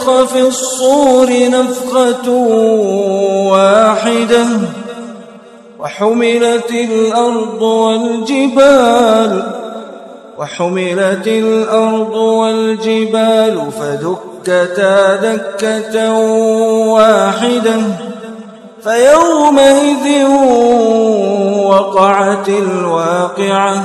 نفخ في الصور نفخة واحدة وحملت الأرض والجبال وحملت الأرض والجبال فدكتا دكة واحدة. فيومئذ وقعت الواقعة.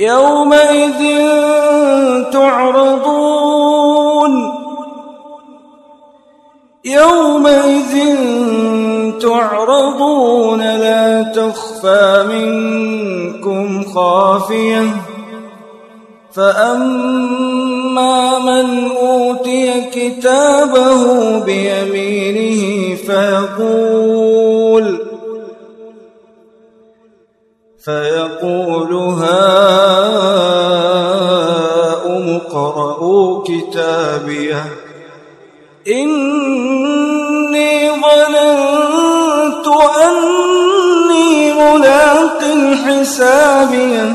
يومئذ تعرضون. يومئذ تعرضون لا تخفى منكم خافية. فأما من أوتي كتابه بيمينه فيقول فيقول هاؤم كتابية. إني ظننت أني ملاق حسابيه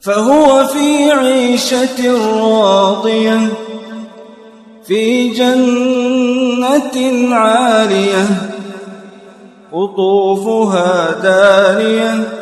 فهو في عيشة راضية في جنة عالية قطوفها دانية.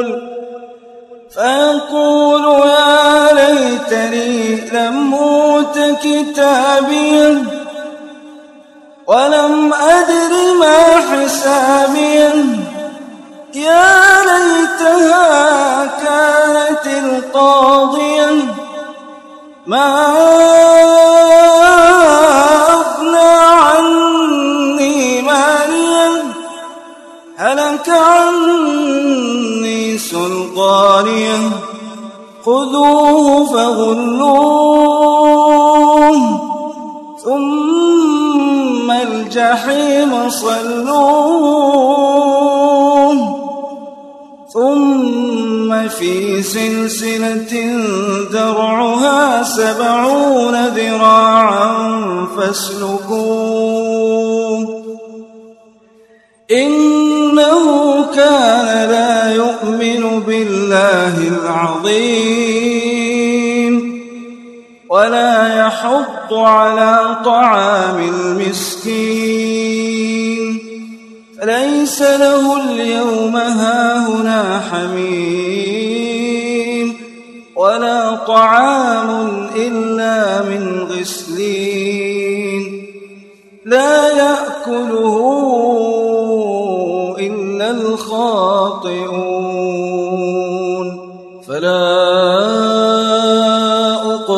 أوت كتابيا ولم أدر ما حسابيا يا ليتها كانت القاضية. ما أغنى عني ماليا هلك عني سلطانيا خذوه فغلوه. ثم الجحيم صلوه. ثم في سلسلة درعها سبعون ذراعا فاسلكوه. إنه كان لا يؤمن بالله العظيم ولا على طعام المسكين. ليس له اليوم هاهنا حميم ولا طعام إلا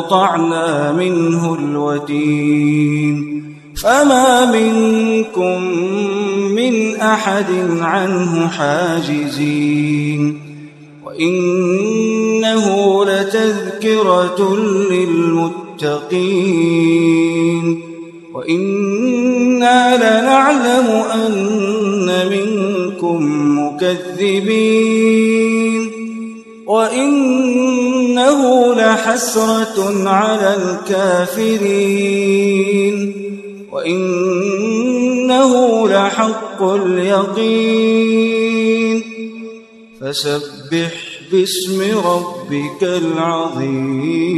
لقطعنا منه الوتين فما منكم من أحد عنه حاجزين وإنه لتذكرة للمتقين وإنا لنعلم أن منكم مكذبين لحسرة على الكافرين وإنه لحق اليقين. فسبح باسم ربك العظيم.